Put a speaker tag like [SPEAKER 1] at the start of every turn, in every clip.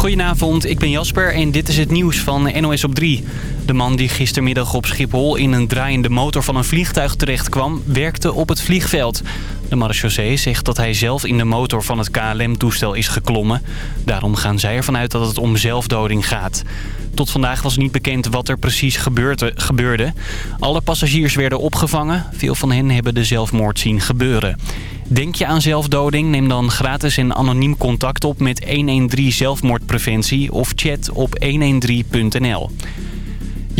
[SPEAKER 1] Goedenavond, ik ben Jasper en dit is het nieuws van NOS op 3. De man die gistermiddag op Schiphol in een draaiende motor van een vliegtuig terechtkwam... werkte op het vliegveld. De marechaussee zegt dat hij zelf in de motor van het KLM-toestel is geklommen. Daarom gaan zij ervan uit dat het om zelfdoding gaat. Tot vandaag was niet bekend wat er precies gebeurde. Alle passagiers werden opgevangen. Veel van hen hebben de zelfmoord zien gebeuren. Denk je aan zelfdoding? Neem dan gratis en anoniem contact op met 113 zelfmoordpreventie of chat op 113.nl.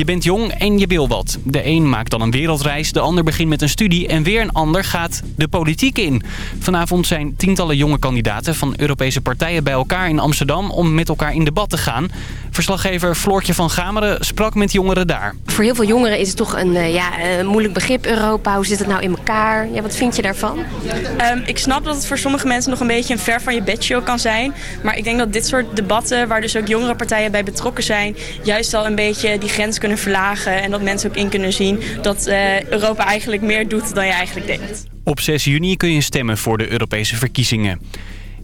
[SPEAKER 1] Je bent jong en je wil wat. De een maakt dan een wereldreis, de ander begint met een studie... en weer een ander gaat de politiek in. Vanavond zijn tientallen jonge kandidaten van Europese partijen bij elkaar in Amsterdam... om met elkaar in debat te gaan. Verslaggever Floortje van Gameren sprak met jongeren daar.
[SPEAKER 2] Voor heel veel jongeren is het toch een uh, ja, moeilijk begrip Europa. Hoe zit het nou in elkaar? Ja, wat vind je daarvan?
[SPEAKER 3] Um, ik snap dat het voor sommige mensen nog een beetje een ver van je bedshow kan zijn. Maar ik denk dat dit soort debatten, waar dus ook jongere partijen bij betrokken zijn... juist al een beetje die grens kunnen verlagen. En dat mensen ook in kunnen zien dat uh, Europa eigenlijk meer doet dan je eigenlijk denkt.
[SPEAKER 1] Op 6 juni kun je stemmen voor de Europese verkiezingen.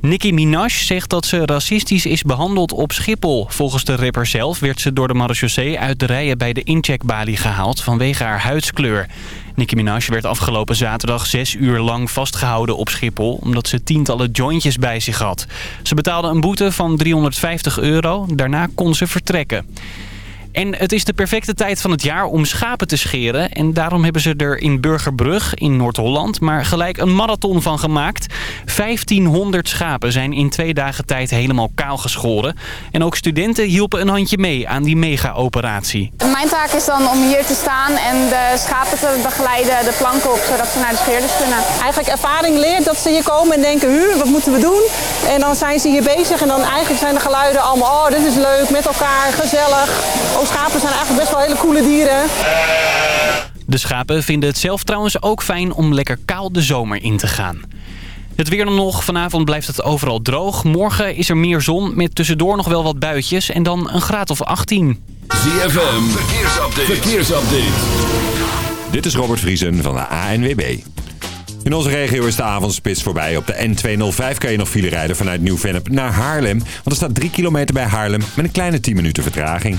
[SPEAKER 1] Nicki Minaj zegt dat ze racistisch is behandeld op Schiphol. Volgens de rapper zelf werd ze door de marechaussee uit de rijen bij de incheckbalie gehaald vanwege haar huidskleur. Nicki Minaj werd afgelopen zaterdag zes uur lang vastgehouden op Schiphol... omdat ze tientallen jointjes bij zich had. Ze betaalde een boete van 350 euro. Daarna kon ze vertrekken. En het is de perfecte tijd van het jaar om schapen te scheren. En daarom hebben ze er in Burgerbrug in Noord-Holland maar gelijk een marathon van gemaakt. 1500 schapen zijn in twee dagen tijd helemaal kaal geschoren. En ook studenten hielpen een handje mee aan die mega-operatie.
[SPEAKER 4] Mijn taak is dan om hier te staan en de schapen te begeleiden de planken op, zodat ze naar de scheerders kunnen.
[SPEAKER 5] Eigenlijk ervaring leert dat ze hier komen en denken, hu, wat moeten we doen? En dan zijn ze hier bezig en dan eigenlijk zijn de geluiden allemaal, oh dit is leuk, met elkaar, gezellig. Schapen zijn eigenlijk best wel hele coole dieren.
[SPEAKER 1] De schapen vinden het zelf trouwens ook fijn om lekker kaal de zomer in te gaan. Het weer dan nog. Vanavond blijft het overal droog. Morgen is er meer zon met tussendoor nog wel wat buitjes en dan een graad of 18.
[SPEAKER 6] ZFM, verkeersupdate. verkeersupdate.
[SPEAKER 7] Dit is Robert Vriesen van de ANWB. In onze regio is de avondspits voorbij. Op de N205 kan je nog file rijden vanuit Nieuw-Vennep naar Haarlem. Want er staat 3 kilometer bij Haarlem met een kleine 10 minuten vertraging.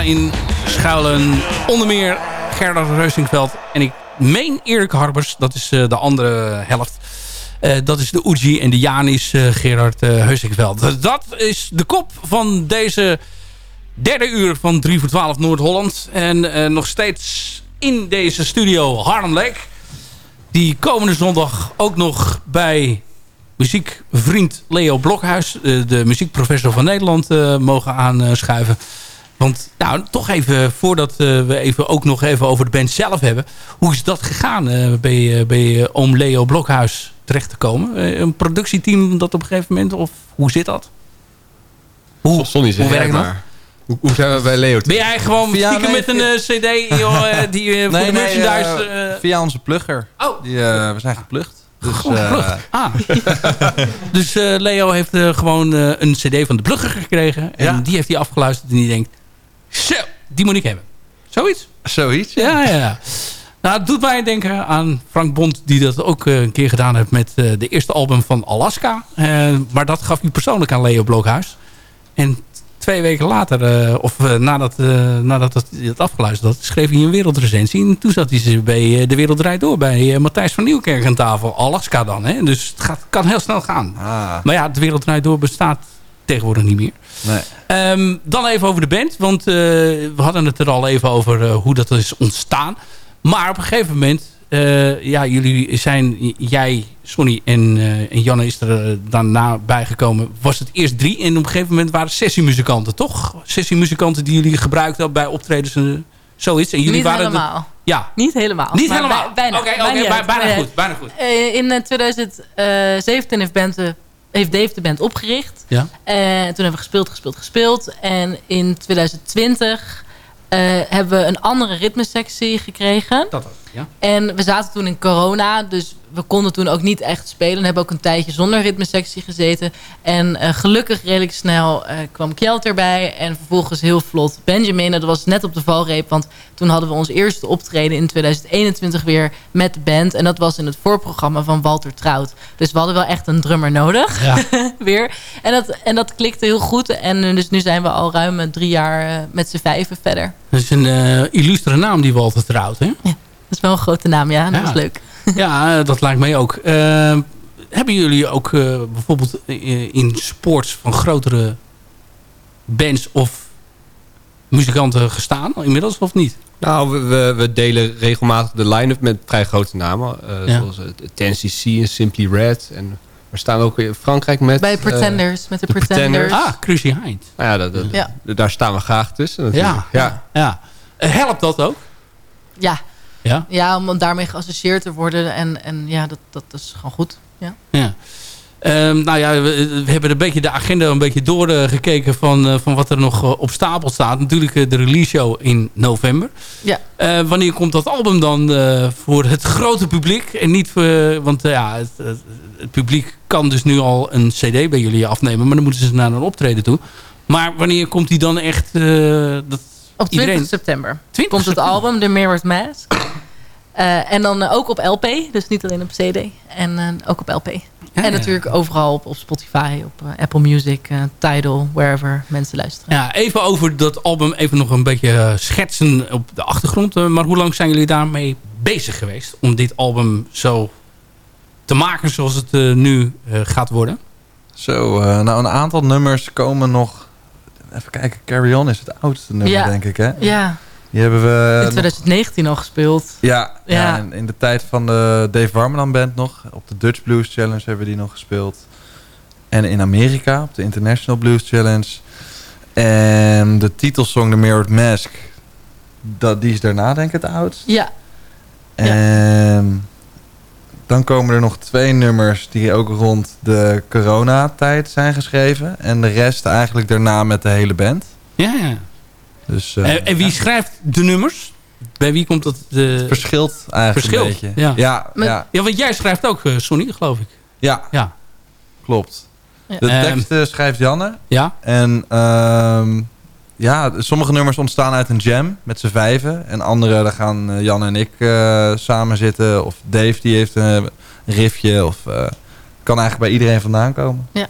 [SPEAKER 8] Daarin schuilen onder meer Gerard Reusingveld en ik meen Erik Harbers, dat is de andere helft. dat is de Uji en de Janis Gerard Heusingveld. Dat is de kop van deze derde uur van 3 voor 12 Noord-Holland. En nog steeds in deze studio Harlem Lake. Die komende zondag ook nog bij muziekvriend Leo Blokhuis... de muziekprofessor van Nederland, mogen aanschuiven. Want nou, toch even, voordat we even ook nog even over de band zelf hebben. Hoe is dat gegaan bij, bij oom Leo Blokhuis terecht te komen? een productieteam dat op een gegeven moment, of hoe zit dat?
[SPEAKER 9] Hoe, Sonny, hoe werkt dat? Hoe, hoe zijn we bij Leo?
[SPEAKER 8] Ben jij gewoon via, stiekem met een uh, cd joh, die uh, voor nee, de merchandise...
[SPEAKER 9] Nee, via onze plugger.
[SPEAKER 8] Oh.
[SPEAKER 9] Die, we zijn geplucht. Dus,
[SPEAKER 8] ah. dus Leo heeft gewoon een cd van de plugger gekregen. En ja. die heeft hij afgeluisterd en die denkt... Zo, die moet ik hebben. Zoiets?
[SPEAKER 9] Zoiets,
[SPEAKER 8] ja. ja, ja. Nou, het doet mij denken aan Frank Bond... die dat ook een keer gedaan heeft met de eerste album van Alaska. maar dat gaf hij persoonlijk aan Leo Blokhuis. En twee weken later, of nadat, nadat het, het afgeluisterd had, schreef hij een wereldrecensie. En toen zat hij ze bij De Wereld Draait Door, bij Matthijs van Nieuwkerk aan tafel. Alaska dan, hè? Dus het gaat, kan heel snel gaan.
[SPEAKER 9] Ah.
[SPEAKER 8] Maar ja, De Wereld Draait Door bestaat tegenwoordig niet meer.
[SPEAKER 9] Nee.
[SPEAKER 8] Um, dan even over de band, want we hadden het er al even over hoe dat is ontstaan. Maar op een gegeven moment uh, ja, jullie zijn, jij, Sonny en, uh, en Janne is er uh, daarna bijgekomen. Was het eerst drie en op een gegeven moment waren sessiemuzikanten, toch? Sessiemuzikanten die jullie gebruikten bij optredens en zoiets. En jullie
[SPEAKER 10] Niet
[SPEAKER 8] waren
[SPEAKER 10] helemaal.
[SPEAKER 8] De, ja.
[SPEAKER 10] Niet helemaal.
[SPEAKER 8] Niet helemaal?
[SPEAKER 10] Bijna.
[SPEAKER 8] Oké, okay, okay, bijna, bijna, goed. Bijna goed.
[SPEAKER 10] in 2017 heeft, band, heeft Dave de band opgericht.
[SPEAKER 8] Ja.
[SPEAKER 10] En toen hebben we gespeeld, gespeeld, gespeeld. En in 2020 hebben we een andere ritmesectie gekregen.
[SPEAKER 8] Dat ook. Ja.
[SPEAKER 10] En we zaten toen in corona, dus we konden toen ook niet echt spelen. We hebben ook een tijdje zonder ritmesectie gezeten. En uh, gelukkig redelijk snel uh, kwam Kjeld erbij. En vervolgens heel vlot Benjamin. Dat was net op de valreep, want toen hadden we ons eerste optreden in 2021 weer met de band. En dat was in het voorprogramma van Walter Trout. Dus we hadden wel echt een drummer nodig.
[SPEAKER 8] Ja.
[SPEAKER 10] weer. En dat, en dat klikte heel goed. En uh, dus nu zijn we al ruim drie jaar met z'n vijven verder.
[SPEAKER 8] Dat is een illustere naam die Walter Trout, hè?
[SPEAKER 10] Ja. Dat is wel een grote naam, ja. Dat
[SPEAKER 8] ja.
[SPEAKER 10] is leuk.
[SPEAKER 8] Ja, dat lijkt mij ook. Uh, hebben jullie ook uh, bijvoorbeeld in sports van grotere bands of muzikanten gestaan inmiddels of niet?
[SPEAKER 9] Nou, we, we delen regelmatig de line-up met vrij grote namen. Uh,
[SPEAKER 8] Ja.
[SPEAKER 9] Zoals uh, 10cc en Simply Red. En we staan ook in Frankrijk met...
[SPEAKER 10] Bij
[SPEAKER 9] eh,
[SPEAKER 10] Pretenders, met de,
[SPEAKER 9] de
[SPEAKER 10] Pretenders.
[SPEAKER 9] Pretenders.
[SPEAKER 8] Ah, Cruzy Hind.
[SPEAKER 9] nou ja, dat, dat-
[SPEAKER 10] Ja.
[SPEAKER 9] daar staan we graag tussen natuurlijk.
[SPEAKER 8] Ja.
[SPEAKER 9] ja.
[SPEAKER 8] Ja. Eh, Helpt dat ook?
[SPEAKER 10] Ja.
[SPEAKER 8] Ja?
[SPEAKER 10] Ja, om daarmee geassocieerd te worden. En, en ja, dat, dat is gewoon goed. Ja.
[SPEAKER 8] Ja. Ehm, nou ja, we, we hebben een beetje de agenda een beetje doorgekeken van, eh, van wat er nog eh, op stapel staat. Natuurlijk eh, de release show in november.
[SPEAKER 10] Ja.
[SPEAKER 8] Wanneer komt dat album dan voor het grote publiek? En niet voor, want ja, het, het, het publiek kan dus nu al een cd bij jullie afnemen. Maar dan moeten ze naar een optreden toe. Maar wanneer komt die dan echt... dat
[SPEAKER 10] Op 20
[SPEAKER 8] iedereen...
[SPEAKER 10] september
[SPEAKER 8] 20
[SPEAKER 10] komt het album, The Mirror's Mask. Eh, en dan eh, ook op LP, dus niet alleen op CD. En eh, ook op LP.
[SPEAKER 8] Ja,
[SPEAKER 10] en
[SPEAKER 8] ja.
[SPEAKER 10] natuurlijk overal op, op Spotify, op Apple Music, Tidal, wherever mensen luisteren.
[SPEAKER 8] Ja, even over dat album, even nog een beetje schetsen op de achtergrond. Maar hoe lang zijn jullie daarmee bezig geweest om dit album zo te maken zoals het nu gaat worden?
[SPEAKER 11] Zo, eh, nou een aantal nummers komen nog... Even kijken, Carry On is het oudste nummer,
[SPEAKER 10] Ja.
[SPEAKER 11] denk ik, hè?
[SPEAKER 10] Ja,
[SPEAKER 11] Die hebben we...
[SPEAKER 10] in
[SPEAKER 11] nog-
[SPEAKER 10] 2019 al gespeeld.
[SPEAKER 11] Ja, ja.
[SPEAKER 10] Ja.
[SPEAKER 11] in, in de tijd van de Dave Warmeland Band nog. Op de Dutch Blues Challenge hebben we die nog gespeeld. En in Amerika op de International Blues Challenge. En de titelsong The Mirrored Mask, dat, die is daarna denk ik het oudst.
[SPEAKER 10] Ja,
[SPEAKER 11] En dan komen er nog twee nummers die ook rond de coronatijd zijn geschreven. En de rest eigenlijk daarna met de hele band.
[SPEAKER 8] Ja, ja.
[SPEAKER 11] Dus eh,
[SPEAKER 8] En, en wie schrijft de nummers? Bij wie komt dat? De...
[SPEAKER 11] verschilt eigenlijk
[SPEAKER 8] Verschilt,
[SPEAKER 11] een beetje.
[SPEAKER 8] ja.
[SPEAKER 11] ja,
[SPEAKER 10] Maar-
[SPEAKER 11] ja,
[SPEAKER 8] Ja, want jij schrijft ook, eh, Sonny, geloof ik.
[SPEAKER 11] ja,
[SPEAKER 8] Ja.
[SPEAKER 11] klopt.
[SPEAKER 10] Ja.
[SPEAKER 11] De
[SPEAKER 8] Ehm,
[SPEAKER 11] teksten schrijft Janne.
[SPEAKER 8] Ja?
[SPEAKER 11] En ehm, ja, sommige nummers ontstaan uit een jam met z'n vijven. En andere, daar gaan eh, Jan en ik eh, samen zitten. Of Dave, die heeft een riffje. Of eh, kan eigenlijk bij iedereen vandaan komen.
[SPEAKER 8] ja.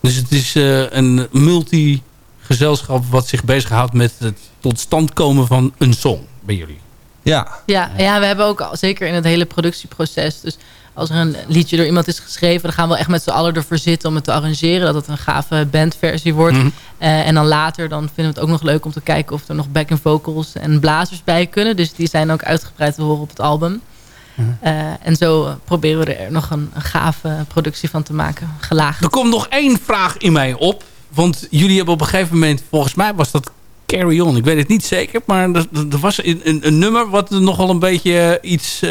[SPEAKER 8] Dus het is eh, een multi-gezelschap wat zich bezighoudt met het tot stand komen van een song bij jullie.
[SPEAKER 11] Ja.
[SPEAKER 10] Ja, ja, we hebben ook al- zeker in het hele productieproces. Dus als er een liedje door iemand is geschreven, dan gaan we echt met z'n allen ervoor zitten om het te arrangeren. Dat het een gave bandversie wordt.
[SPEAKER 8] Mhm.
[SPEAKER 10] Eh, en dan later dan vinden we het ook nog leuk om te kijken of er nog backing vocals en blazers bij kunnen. Dus die zijn ook uitgebreid te horen op het album.
[SPEAKER 8] Mhm.
[SPEAKER 10] Eh, en zo eh, proberen we er nog een, een gave productie van te maken. Gelaagd.
[SPEAKER 8] Er komt nog één vraag in mij op. Want jullie hebben op een gegeven moment, volgens mij was dat Carry On. Ik weet het niet zeker, maar er, er was een, een, een nummer wat nogal een beetje iets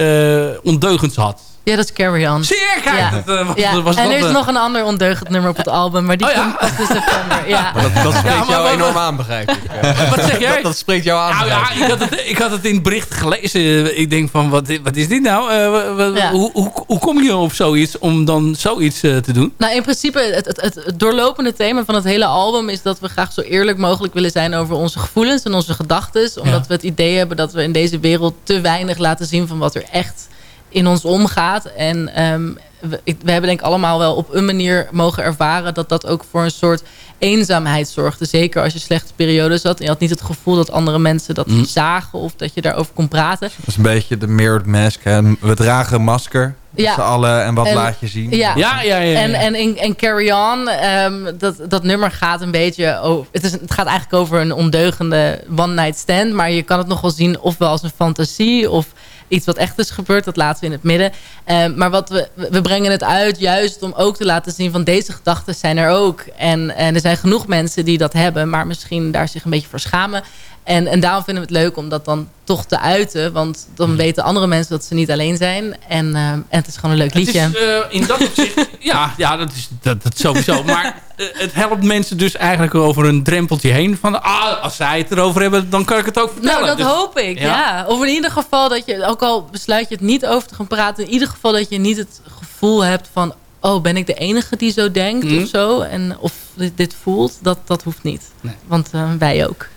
[SPEAKER 8] ondeugends had.
[SPEAKER 10] Ja, dat is Carry On.
[SPEAKER 8] Zie je, kijk,
[SPEAKER 10] Ja.
[SPEAKER 8] dat, eh, was-
[SPEAKER 10] Ja.
[SPEAKER 8] was
[SPEAKER 10] en
[SPEAKER 8] dat,
[SPEAKER 10] er is
[SPEAKER 8] eh,
[SPEAKER 10] nog een ander ondeugend nummer op het album, maar die
[SPEAKER 8] Oh ja?
[SPEAKER 10] komt pas in september. Ja.
[SPEAKER 9] Dat, dat spreekt
[SPEAKER 8] Ja, maar
[SPEAKER 9] jou enorm aan, begrijp ik. Eh,
[SPEAKER 8] Wat zeg jij?
[SPEAKER 9] Dat, dat spreekt jou aan.
[SPEAKER 8] Nou ja,
[SPEAKER 9] ik.
[SPEAKER 8] had, het, ik had het in het bericht gelezen. Ik denk van, wat, wat is dit nou? Eh, hoe, hoe, hoe kom je op zoiets om dan zoiets eh, te doen?
[SPEAKER 10] Nou, in principe, het, het, het, het doorlopende thema van het hele album is dat we graag zo eerlijk mogelijk willen zijn over onze gevoelens en onze gedachten. Omdat
[SPEAKER 8] Ja.
[SPEAKER 10] we het idee hebben dat we in deze wereld te weinig laten zien van wat er echt in ons omgaat. En ehm, we, we hebben denk ik allemaal wel op een manier mogen ervaren dat dat ook voor een soort eenzaamheid zorgde. Zeker als je slechte periodes had en je had niet het gevoel dat andere mensen dat
[SPEAKER 8] Mm.
[SPEAKER 10] zagen of dat je daarover kon praten.
[SPEAKER 11] Dat is een beetje de mirrored mask. Hè. We dragen een masker.
[SPEAKER 10] Ja.
[SPEAKER 11] z'n allen. En wat
[SPEAKER 10] En-
[SPEAKER 11] laat je zien?
[SPEAKER 10] Ja,
[SPEAKER 8] Ja, ja, ja. ja.
[SPEAKER 10] En, en, in, en Carry On, ehm, dat, dat nummer gaat een beetje over... Het, is, het gaat eigenlijk over een ondeugende one-night stand. Maar je kan het nog wel zien ofwel als een fantasie... of iets wat echt is gebeurd. Dat laten we in het midden. Ehm, maar wat we, we brengen het uit juist om ook te laten zien... van deze gedachten zijn er ook. En, en er zijn genoeg mensen die dat hebben... maar misschien daar zich een beetje voor schamen. En, en daarom vinden we het leuk om dat dan toch te uiten. Want dan weten andere mensen dat ze niet alleen zijn. En, ehm, en het is gewoon een leuk
[SPEAKER 8] Het
[SPEAKER 10] liedje.
[SPEAKER 8] is eh, in dat opzicht... ja, ja, dat is dat, dat sowieso. Maar eh, het helpt mensen dus eigenlijk over een drempeltje heen. Van, ah, als zij het erover hebben, dan kan ik het ook vertellen.
[SPEAKER 10] Nou, dat
[SPEAKER 8] Dus-
[SPEAKER 10] hoop ik,
[SPEAKER 8] Ja?
[SPEAKER 10] ja. Of in ieder geval dat je, ook al besluit je het niet over te gaan praten... in ieder geval dat je niet het gevoel hebt van... oh, ben ik de enige die zo denkt
[SPEAKER 8] Mhm.
[SPEAKER 10] of zo? En of dit, dit voelt, dat, dat hoeft niet.
[SPEAKER 8] Nee.
[SPEAKER 10] Want eh, wij ook.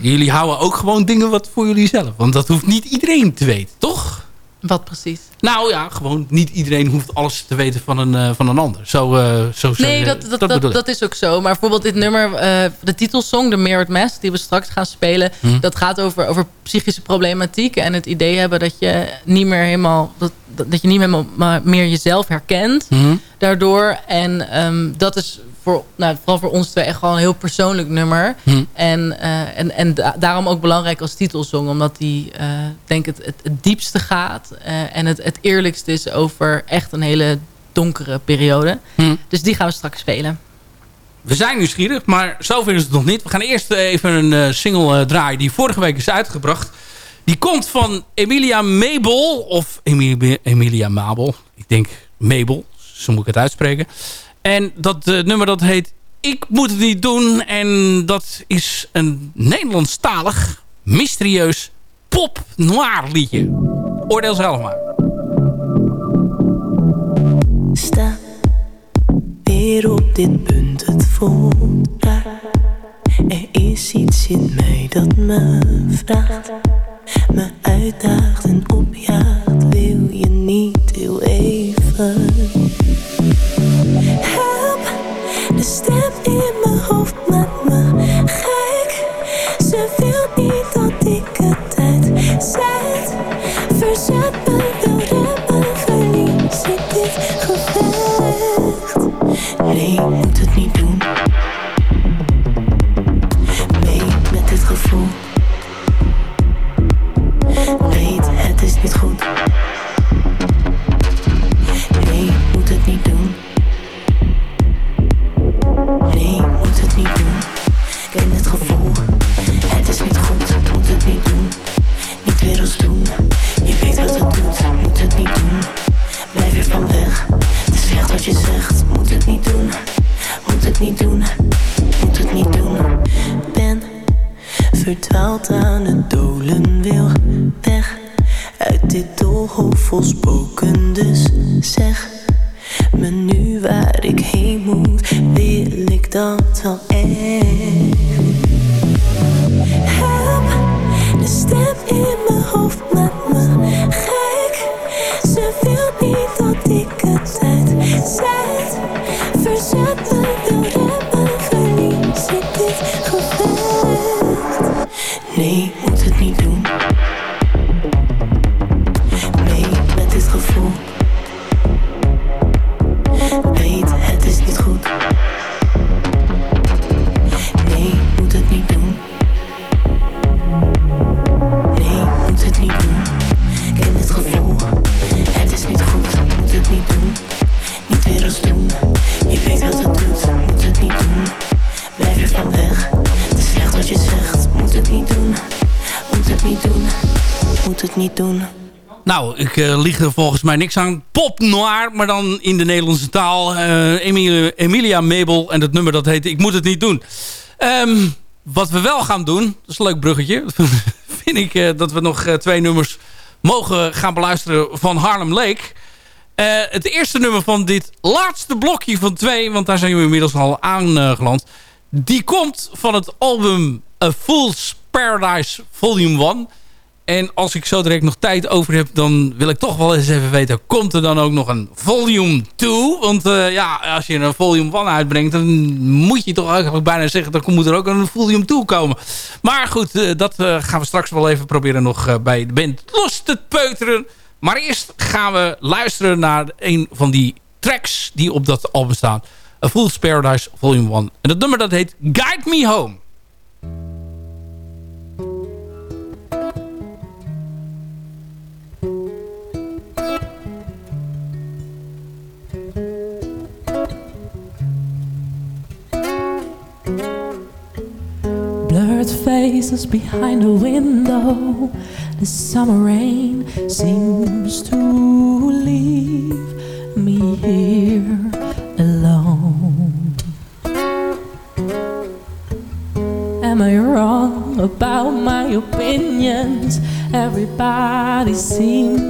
[SPEAKER 8] Jullie houden ook gewoon dingen wat voor jullie zelf. Want dat hoeft niet iedereen te weten, toch?
[SPEAKER 10] Wat precies?
[SPEAKER 8] Nou ja, gewoon niet iedereen hoeft alles te weten van een, eh, van een ander. Zo, eh zo
[SPEAKER 10] Nee, dat, dat, dat, dat, is ook zo. Maar bijvoorbeeld dit nummer, eh, de titelsong, de Mirrored Mask... die we straks gaan spelen,
[SPEAKER 8] Hm.
[SPEAKER 10] dat gaat over, over psychische problematiek... en het idee hebben dat je niet meer helemaal... dat, dat je niet meer, maar meer jezelf herkent
[SPEAKER 8] Mhm.
[SPEAKER 10] daardoor. En ehm, dat is voor, nou, vooral voor ons twee echt gewoon een heel persoonlijk nummer.
[SPEAKER 8] Hm.
[SPEAKER 10] En, eh, en, en da- daarom ook belangrijk als titelsong. Omdat die, eh, denk ik, het, het diepste gaat. eh, en het, het eerlijkste is over echt een hele donkere periode.
[SPEAKER 8] Hm.
[SPEAKER 10] Dus die gaan we straks spelen.
[SPEAKER 8] We zijn nieuwsgierig, maar zover is het nog niet. We gaan eerst even een single draaien die vorige week is uitgebracht. Die komt van Emilia Mabel. Of Emilia, Emilia Mabel. Ik denk Mabel. Zo moet ik het uitspreken. En dat eh, nummer dat heet Ik moet het niet doen. En dat is een Nederlandstalig, mysterieus pop noir liedje. Oordeel zelf maar.
[SPEAKER 12] sta weer op dit punt. Het voelt raar. Er is iets in mij dat me vraagt, me uitdaagt en opjaagt. Wil je niet heel even? Help, de need Ik
[SPEAKER 8] eh, lieg er volgens mij niks aan. Pop noir, maar dan in de Nederlandse taal. Eh, Emilia, Emilia Mabel en het nummer dat heet Ik moet het niet doen. Ehm, wat we wel gaan doen, dat is een leuk bruggetje. vind ik eh, dat we nog twee nummers mogen gaan beluisteren van Harlem Lake. Het eerste nummer van dit laatste blokje van twee, want daar zijn we inmiddels al aangeland. die komt van het album A Fool's Paradise Volume 1. En als ik zo direct nog tijd over heb, dan wil ik toch wel eens even weten... komt er dan ook nog een volume 2? Want eh, ja, als je een volume 1 uitbrengt... dan moet je toch eigenlijk bijna zeggen... dan moet er ook een volume 2 komen. Maar goed, eh, dat eh, gaan we straks wel even proberen nog bij de band los te peuteren. Maar eerst gaan we luisteren naar een van die tracks... die op dat album staan. A Fool's Paradise Volume 1. En dat nummer dat heet Guide Me Home.
[SPEAKER 13] Faces behind the window. The summer rain seems to leave me here alone. Am I wrong about my opinions? Everybody seems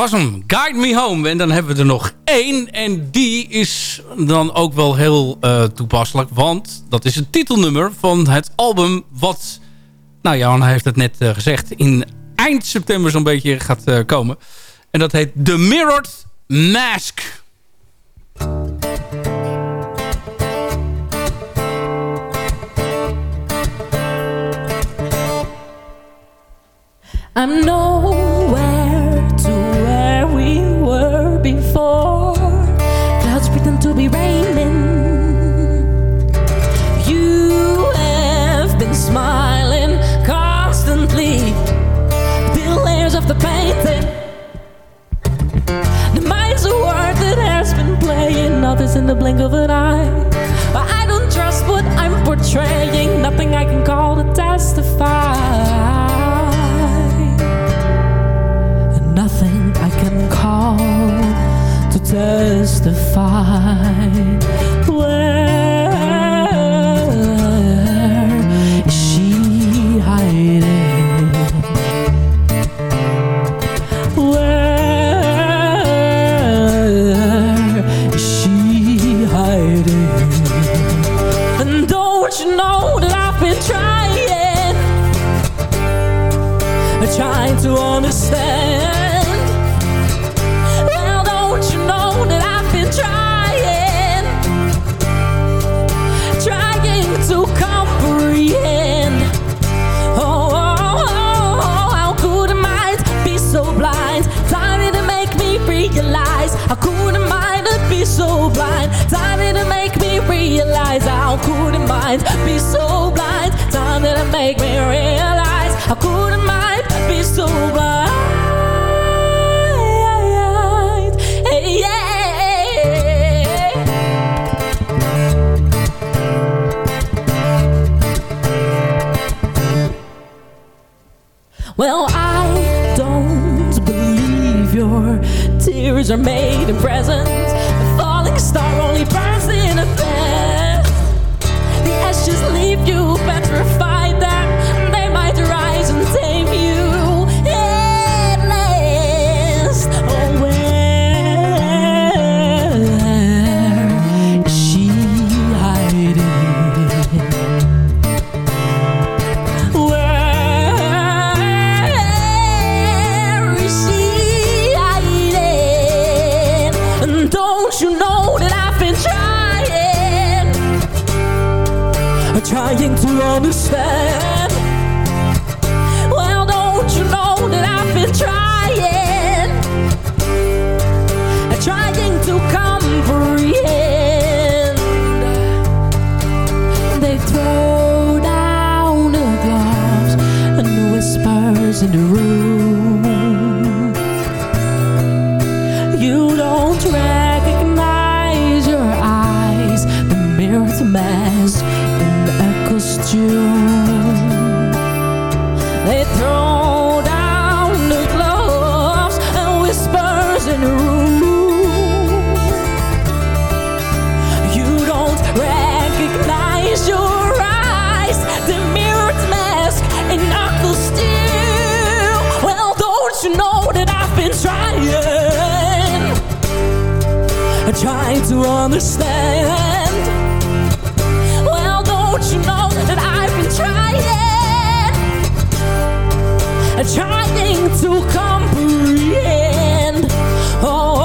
[SPEAKER 8] was hem. Guide Me Home. En dan hebben we er nog één. En die is dan ook wel heel eh, toepasselijk. Want dat is het titelnummer van het album wat... Nou, Jan heeft het net eh, gezegd. In eind september zo'n beetje gaat eh, komen. En dat heet The Mirrored Mask.
[SPEAKER 13] I'm nowhere painting. The mind's a word that has been playing others in the blink of an eye. But I don't trust what I'm portraying. Nothing I can call to testify nothing I can call to testify. You know that I've been trying, trying to understand. Mind be so blind? Time to make me realize. How could a mind be so blind? Well, I don't believe your tears are made in present. In the room. You don't recognize your eyes, the mirrored mask in a costume. They throw trying to understand. Well, don't you know that I've been trying, trying to comprehend. Oh,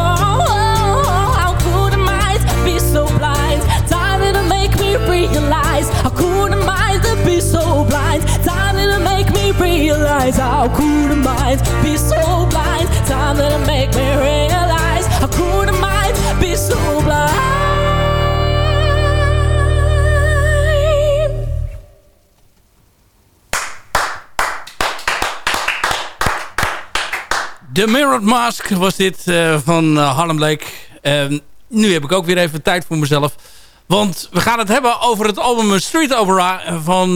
[SPEAKER 13] how could mind be so blind? Time to make me realize. How could mind be so blind? Time to make me realize. How could mind be so blind? Time to make me realize. How could a mind be so blind?
[SPEAKER 14] The Mirrored Mask was dit eh, van eh, Harlem Lake. Nu heb ik ook weer even tijd voor mezelf. Want we gaan het hebben over het album Street Opera van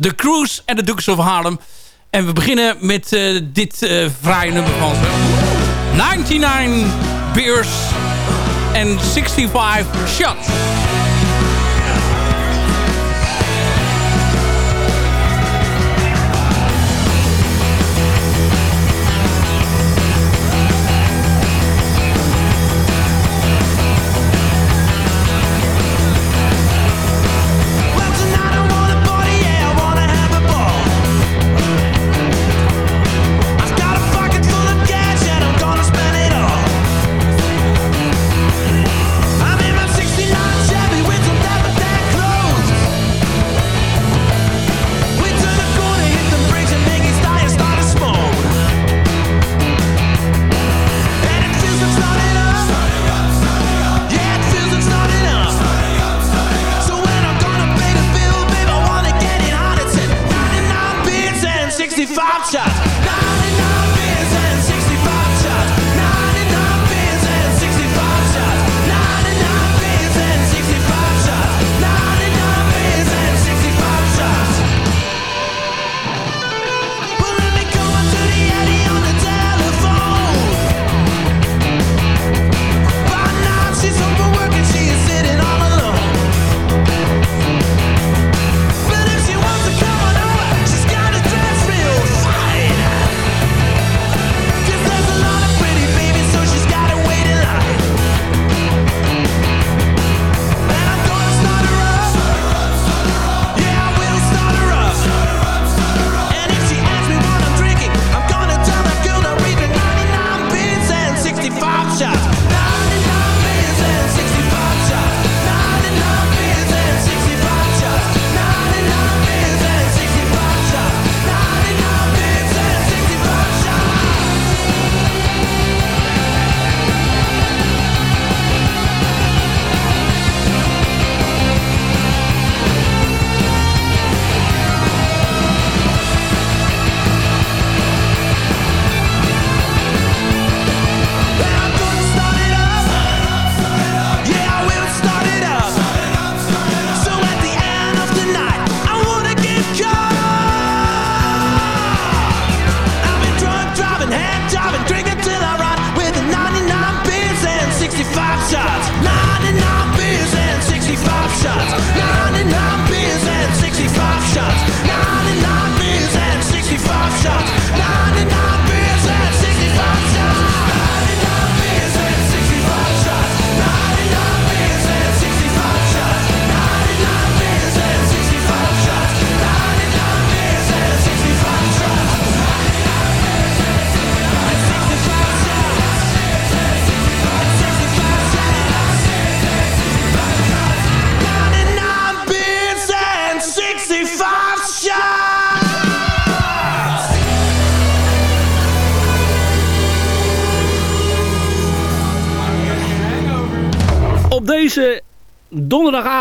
[SPEAKER 14] The Cruise en de Dukes of Harlem. En we beginnen met eh, dit eh fraaie nummer van ze. 99 Beers en 65 Shots.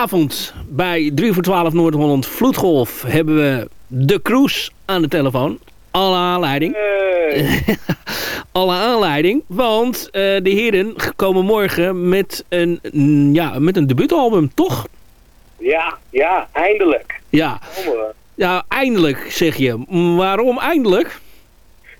[SPEAKER 15] Donderdagavond bij 3 voor 12 Noord-Holland Vloedgolf hebben we de cruise aan de telefoon. Alle aanleiding. Alle aanleiding, want eh, de heren komen morgen met een, ja, met een debuutalbum, toch?
[SPEAKER 16] Ja, ja, eindelijk.
[SPEAKER 15] Ja.
[SPEAKER 16] Komen we.
[SPEAKER 15] ja, eindelijk zeg je. Waarom eindelijk?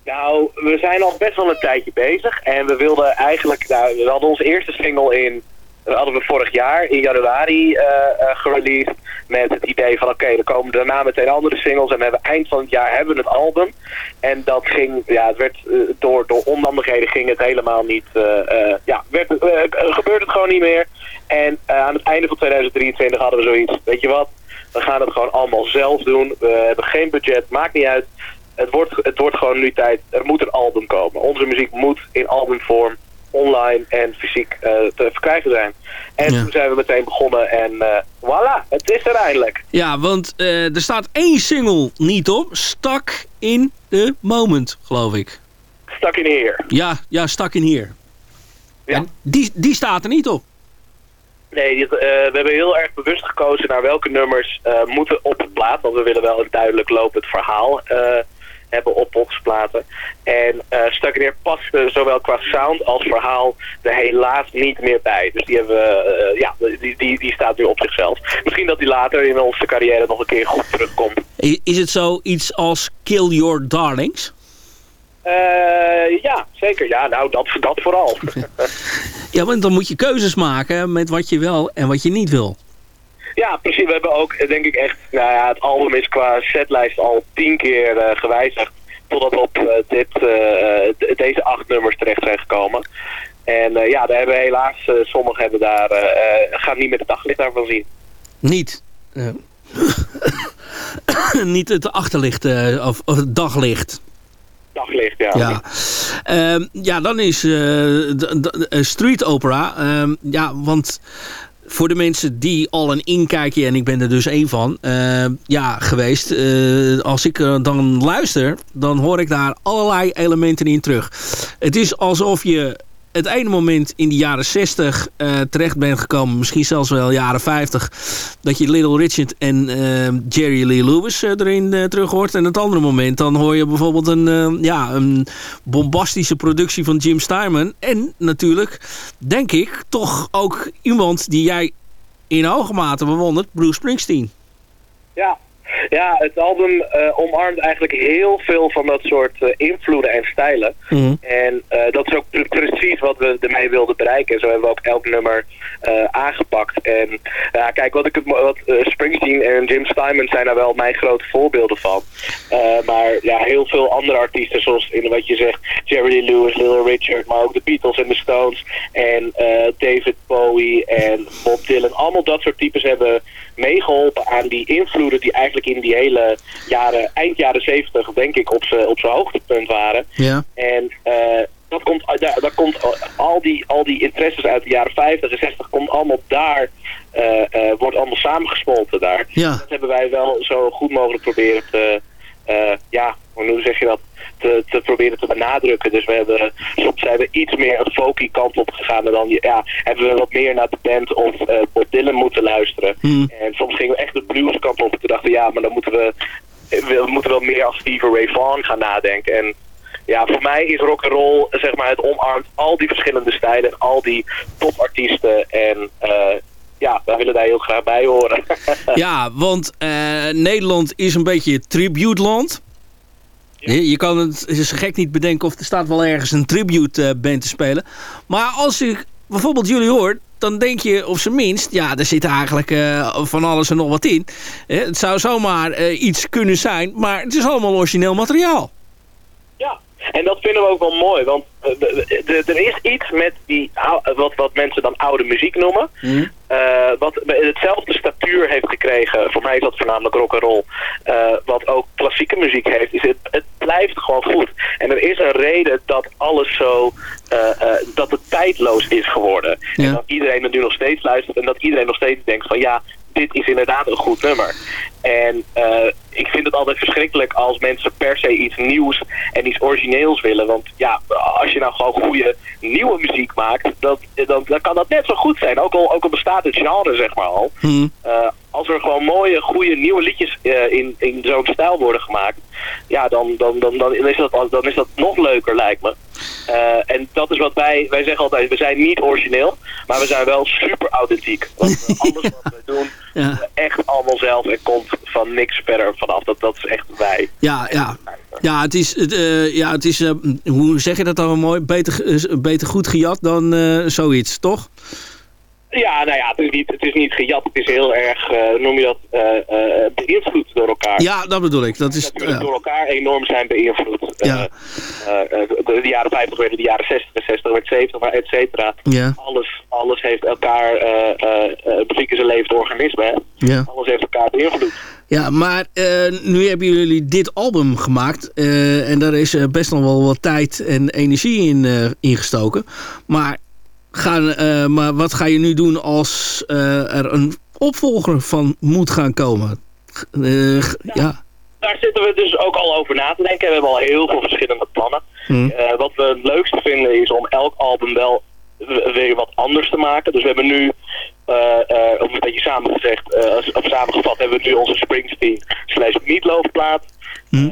[SPEAKER 16] Nou, we zijn al best wel een tijdje bezig. En we wilden eigenlijk... Nou, we hadden onze eerste single in Dat hadden we vorig jaar in januari eh, gereleased. Met het idee van oké, er komen daarna meteen andere singles. En we hebben eind van het jaar hebben we het album. En dat ging, ja, het werd eh, door, door onhandigheden ging het helemaal niet. eh, ja, werd, gebeurde het gewoon niet meer. En aan het einde van 2023 hadden we zoiets. Weet je wat? We gaan het gewoon allemaal zelf doen. We hebben geen budget, maakt niet uit. Het wordt, het wordt gewoon nu tijd. Er moet een album komen. Onze muziek moet in albumvorm, online en fysiek eh, te verkrijgen zijn. En
[SPEAKER 15] Ja.
[SPEAKER 16] toen zijn we meteen begonnen en eh, voilà, het is er eindelijk.
[SPEAKER 15] Ja, want eh, er staat één single niet op. Stuck in the moment, geloof ik.
[SPEAKER 16] Stuck in here.
[SPEAKER 15] Ja, ja Stuck in here.
[SPEAKER 16] Ja.
[SPEAKER 15] En die, die staat er niet op.
[SPEAKER 16] Nee, dit, we hebben heel erg bewust gekozen naar welke nummers moeten op de plaat. Want we willen wel een duidelijk lopend verhaal hebben op onze platen. En uh, Stuck in Here past eh, zowel qua sound als verhaal er helaas niet meer bij. Dus die, hebben eh, ja, die, die, die staat nu op zichzelf. Misschien dat die later in onze carrière nog een keer goed terugkomt.
[SPEAKER 15] Is het zoiets als Kill Your Darlings?
[SPEAKER 16] Eh, ja, zeker. Ja, nou, dat, dat vooral.
[SPEAKER 15] Ja, want dan moet je keuzes maken met wat je wel en wat je niet wil.
[SPEAKER 16] Ja, precies. We hebben ook, denk ik echt, nou ja, het album is qua setlijst al tien keer eh, gewijzigd. Totdat we op eh, dit, d- deze acht nummers terecht zijn gekomen. En ja, daar hebben helaas, sommigen hebben daar, gaan niet met het daglicht daarvan zien.
[SPEAKER 15] Niet. niet het achterlicht of, of het daglicht.
[SPEAKER 16] Daglicht, ja.
[SPEAKER 15] Ja, Ehm, ja dan is eh, de, de- street opera. ehm, ja, want voor de mensen die al een inkijkje, en ik ben er dus één van, eh, ja, geweest. eh, als ik dan luister, dan hoor ik daar allerlei elementen in terug. Het is alsof je het ene moment in de jaren 60 eh, terecht bent gekomen, misschien zelfs wel jaren 50, dat je Little Richard en eh, Jerry Lee Lewis eh, erin terug hoort. En het andere moment, dan hoor je bijvoorbeeld een, ja, een bombastische productie van Jim Steinman. En natuurlijk, denk ik, toch ook iemand die jij in hoge mate bewondert, Bruce Springsteen.
[SPEAKER 16] Ja, ja het album eh, omarmt eigenlijk heel veel van dat soort eh, invloeden en stijlen. En eh, dat is ook pre- precies wat we ermee wilden bereiken. En zo hebben we ook elk nummer aangepakt. En ja, kijk, wat ik het, wat, Springsteen en Jim Steinman zijn daar wel mijn grote voorbeelden van. Maar ja, heel veel andere artiesten, zoals in wat je zegt, Jerry Lewis, Little Richard, maar ook de Beatles en de Stones en David Bowie en Bob Dylan. Allemaal dat soort types hebben meegeholpen aan die invloeden die eigenlijk in die hele jaren, eind jaren zeventig, denk ik, op zijn op hoogtepunt waren.
[SPEAKER 15] Ja.
[SPEAKER 16] En eh, dat komt, daar, daar komt al die, al die interesses uit de jaren 50 en 60 komt allemaal daar, eh, eh, wordt allemaal samengesmolten daar.
[SPEAKER 15] Ja.
[SPEAKER 16] Dat hebben wij wel zo goed mogelijk proberen te, eh, ja, hoe zeg je dat, te, te proberen te benadrukken. Dus we hebben, soms zijn we iets meer een folky kant op gegaan en dan ja, hebben we wat meer naar de band of eh, Bob Dylan moeten luisteren. En soms gingen we echt de blues kant op en toen dachten we, ja, maar dan moeten we, we moeten wel meer als Stevie Ray Vaughan gaan nadenken. En ja, voor mij is rock and roll zeg maar, het omarmt al die verschillende stijlen, en al die topartiesten. En eh, ja, wij willen daar heel graag bij horen.
[SPEAKER 15] Ja, want eh, Nederland is een beetje tributeland. Je, je kan het is gek niet bedenken of er staat wel ergens een tribute eh, band te spelen. Maar als ik bijvoorbeeld jullie hoor, dan denk je op zijn minst... ja, er zit eigenlijk eh, van alles en nog wat in. Eh, het zou zomaar iets kunnen zijn, maar het is allemaal origineel materiaal.
[SPEAKER 16] Ja, en dat vinden we ook wel mooi, want eh, er is iets met die, wat, wat mensen dan oude muziek noemen, eh, wat hetzelfde statuur heeft gekregen, voor mij is dat voornamelijk rock and roll, eh, wat ook klassieke muziek heeft, is het, het blijft gewoon goed. En er is een reden dat alles zo, dat het tijdloos is geworden. En dat iedereen het nu nog steeds luistert en dat iedereen nog steeds denkt van ja, dit is inderdaad een goed nummer. En eh, ik vind het altijd verschrikkelijk als mensen per se iets nieuws en iets origineels willen. Want ja, als je nou gewoon goede nieuwe muziek maakt, dat, dan, dan kan dat net zo goed zijn. Ook al, ook al bestaat het genre zeg maar al. Eh, als er gewoon mooie, goede nieuwe liedjes eh, in, in zo'n stijl worden gemaakt, ja, dan, dan, dan, dan, is dat, dan is dat nog leuker lijkt me. Eh, en dat is wat wij, wij zeggen altijd, we zijn niet origineel, maar we zijn wel super authentiek. Want alles wat we doen,
[SPEAKER 15] Ja.
[SPEAKER 16] echt allemaal zelf en komt van niks verder vanaf. Dat, dat is echt wij.
[SPEAKER 15] Ja, ja. Ja, het is, het, eh, ja, het is eh, hoe zeg je dat dan mooi? Beter, eh, beter goed gejat dan zoiets, toch?
[SPEAKER 16] Ja, nou ja, het is niet, het is niet gejat. Het is heel erg, hoe noem je dat, eh, eh, beïnvloed door elkaar.
[SPEAKER 15] Ja, dat bedoel ik. Dat is,
[SPEAKER 16] Natuurlijk
[SPEAKER 15] ja.
[SPEAKER 16] door elkaar enorm zijn beïnvloed.
[SPEAKER 15] Ja.
[SPEAKER 16] De, jaren 50 werden de jaren 60, de 60 werd 70, maar et cetera.
[SPEAKER 15] Ja.
[SPEAKER 16] Alles, alles heeft elkaar, muziek is een levend organisme, hè.
[SPEAKER 15] Ja.
[SPEAKER 16] Alles heeft elkaar beïnvloed.
[SPEAKER 15] Ja, maar nu hebben jullie dit album gemaakt. en daar is best nog wel wat tijd en energie in ingestoken. Maar, gaan, eh, maar wat ga je nu doen als eh, er een opvolger van moet gaan komen? Eh, ja.
[SPEAKER 16] Daar zitten we dus ook al over na te denken. We hebben al heel veel verschillende plannen.
[SPEAKER 15] Hm.
[SPEAKER 16] Eh, wat we het leukste vinden is om elk album wel weer wat anders te maken. Dus we hebben nu, of een beetje samengezegd, of samengevat, hebben we nu onze Springsteen slash Meatloaf plaat.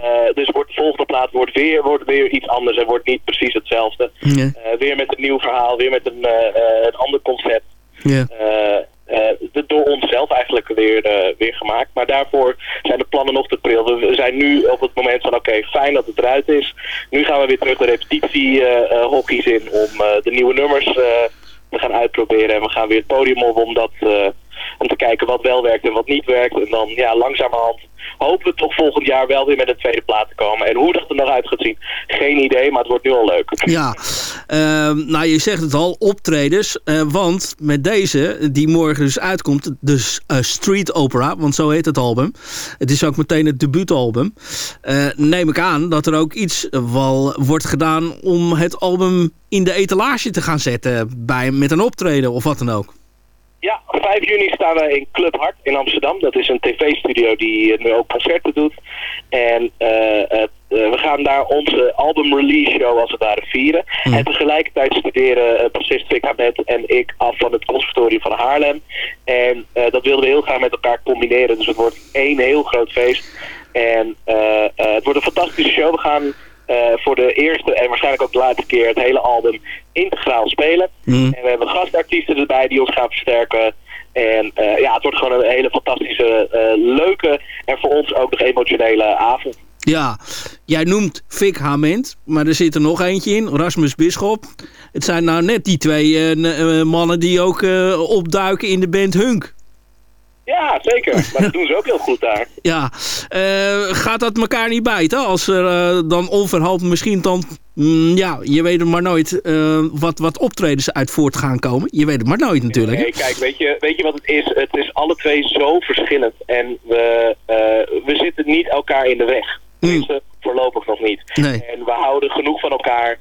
[SPEAKER 16] Eh, dus wordt de volgende plaat wordt weer, wordt weer iets anders en wordt niet precies hetzelfde. Eh, weer met een nieuw verhaal, weer met een, eh, een ander concept.
[SPEAKER 15] Ja.
[SPEAKER 16] Eh, de- door onszelf eigenlijk weer, weer gemaakt. Maar daarvoor zijn de plannen nog te pril. We zijn nu op het moment van oké, fijn dat het eruit is. Nu gaan we weer terug de repetitiehockeys in om de nieuwe nummers te gaan uitproberen. En we gaan weer het podium op om, dat, om te kijken wat wel werkt en wat niet werkt. En dan ja, langzamerhand hopen we toch volgend jaar wel weer met een tweede plaat te komen. En hoe dat er nog uit gaat zien, geen idee, maar het wordt nu al leuk.
[SPEAKER 15] Ja, Ehm, nou je zegt het al, optredens. eh, want met deze, die morgen dus uitkomt, dus eh, Street Opera, want zo heet het album. Het is ook meteen het debuutalbum. Eh, neem ik aan dat er ook iets wel wordt gedaan om het album in de etalage te gaan zetten bij, met een optreden of wat dan ook.
[SPEAKER 16] Ja, 5 juni staan we in Club Hart in Amsterdam. Dat is een tv-studio die eh, nu ook concerten doet. En eh, het, eh, we gaan daar onze album release show als het ware vieren. En tegelijkertijd studeren eh, bassist Vic Hamet en ik af van het conservatorium van Haarlem. En dat wilden we heel graag met elkaar combineren. Dus het wordt één heel groot feest. En eh, eh, het wordt een fantastische show. We gaan voor de eerste en waarschijnlijk ook de laatste keer het hele album integraal spelen. En we hebben gastartiesten erbij die ons gaan versterken. En eh, ja, het wordt gewoon een hele fantastische, eh, leuke en voor ons ook nog emotionele avond.
[SPEAKER 15] Ja, jij noemt Vic Hament, maar er zit er nog eentje in, Rasmus Bisschop. Het zijn nou net die twee eh, eh, mannen die ook eh, opduiken in de band Hunk.
[SPEAKER 16] Ja, zeker. Maar dat doen ze ook heel goed daar.
[SPEAKER 15] Ja, eh, gaat dat elkaar niet bijten als er eh, dan onverhoopt misschien dan, mm, ja, je weet het maar nooit, eh, wat, wat optredens uit voort gaan komen. Je weet het maar nooit natuurlijk.
[SPEAKER 16] Nee, kijk, weet je, weet je wat het is? Het is alle twee zo verschillend en we, we zitten niet elkaar in de weg. Tenminste, voorlopig nog niet.
[SPEAKER 15] Nee.
[SPEAKER 16] En we houden genoeg van elkaar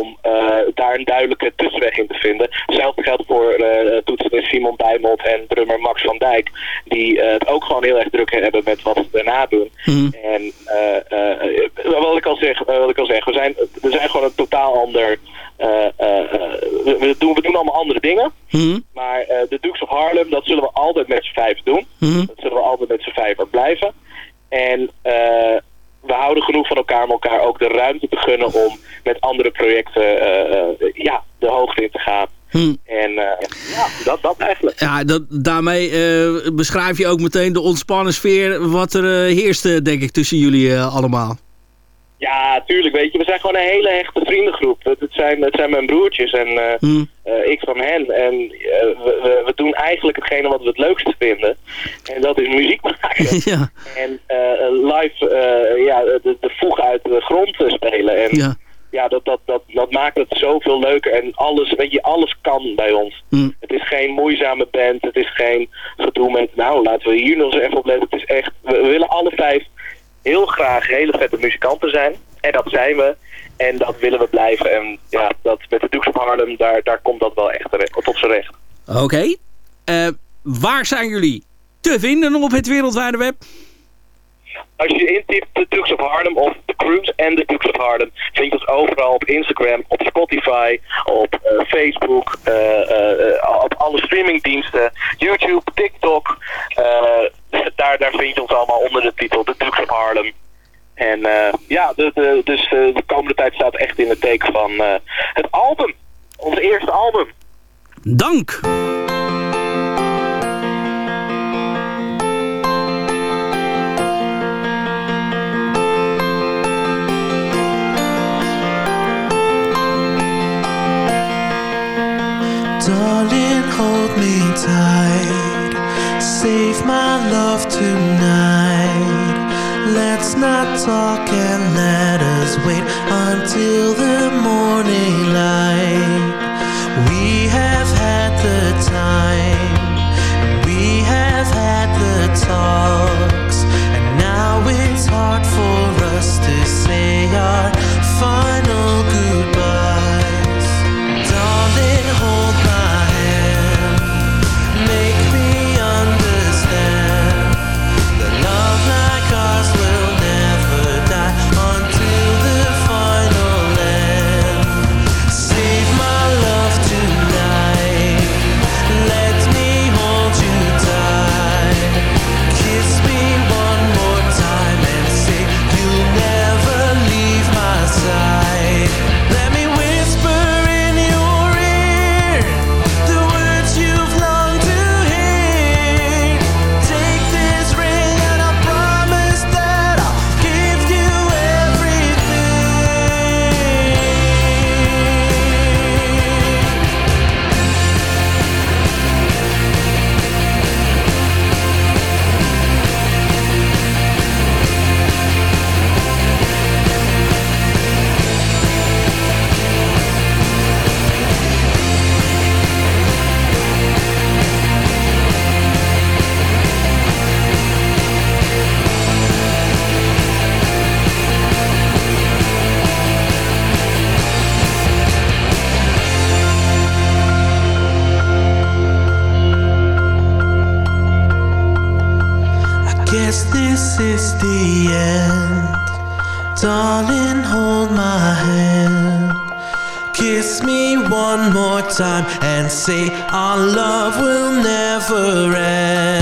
[SPEAKER 16] om eh, daar een duidelijke tussenweg in te vinden. Hetzelfde geldt voor eh toetsen Simon Bijmond en drummer Max van Dijk. Die eh, het ook gewoon heel erg druk hebben met wat ze daarna doen. En eh, eh, wat ik al zeg, wat ik al zeg we, zijn, we zijn gewoon een totaal ander... we, we doen, we doen allemaal andere dingen. Maar eh, de Dukes of Harlem, dat zullen we altijd met z'n vijf doen. Dat zullen we altijd met z'n vijf blijven. En eh, we houden genoeg van elkaar om elkaar ook de ruimte te gunnen om met andere projecten eh, eh, ja, de hoogte in te gaan. En eh, ja, dat, dat eigenlijk.
[SPEAKER 15] Ja, dat, daarmee beschrijf je ook meteen de ontspannen sfeer wat er eh, heerst, eh, denk ik, tussen jullie allemaal.
[SPEAKER 16] Ja, tuurlijk, weet je, we zijn gewoon een hele hechte vriendengroep. Het, het zijn, het zijn mijn broertjes en eh, eh, ik van hen. En eh, we, we, doen eigenlijk hetgene wat we het leukste vinden. En dat is muziek maken.
[SPEAKER 15] ja.
[SPEAKER 16] En live ja, de, de voeg uit de grond spelen. En
[SPEAKER 15] Ja.
[SPEAKER 16] ja, dat, dat, dat, dat maakt het zoveel leuker. En alles, weet je, alles kan bij ons.
[SPEAKER 15] Hm.
[SPEAKER 16] Het is geen moeizame band. Het is geen gedoe met, nou, laten we hier nog eens even op letten. Het is echt, we, we willen alle vijf heel graag hele vette muzikanten zijn. En dat zijn we. En dat willen we blijven. En ja, dat met de Dukes of Harlem, daar, daar komt dat wel echt tot zijn recht.
[SPEAKER 15] Oké. Eh, waar zijn jullie te vinden op het wereldwijde web?
[SPEAKER 16] Als je intypt de Dukes of Harlem of The Cruise en de Dukes of Harlem, vind je ons overal op Instagram, op Spotify, op eh, Facebook, eh, eh, op alle streamingdiensten, YouTube, TikTok. daar, daar vind je ons allemaal onder de titel The Dukes of Harlem. En ja, dus de komende tijd staat echt in het teken van het album. Ons eerste album.
[SPEAKER 15] Dank.
[SPEAKER 14] tide. Save my love tonight. Let's not talk and let us wait Until the morning light. We have had the time. We have had the talks. And now it's hard for us to say our time and say our love will never end.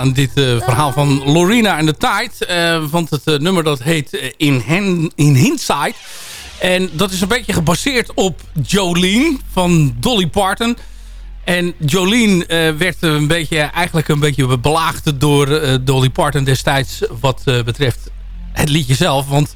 [SPEAKER 8] Aan. Dit eh, verhaal van Lorena en de Tide. Eh, want het eh, nummer dat heet In, Hen In Hindsight. En dat is een beetje gebaseerd op Jolene van Dolly Parton. En Jolene werd een beetje, eigenlijk een beetje belaagd door Dolly Parton destijds. Wat betreft het liedje zelf. Want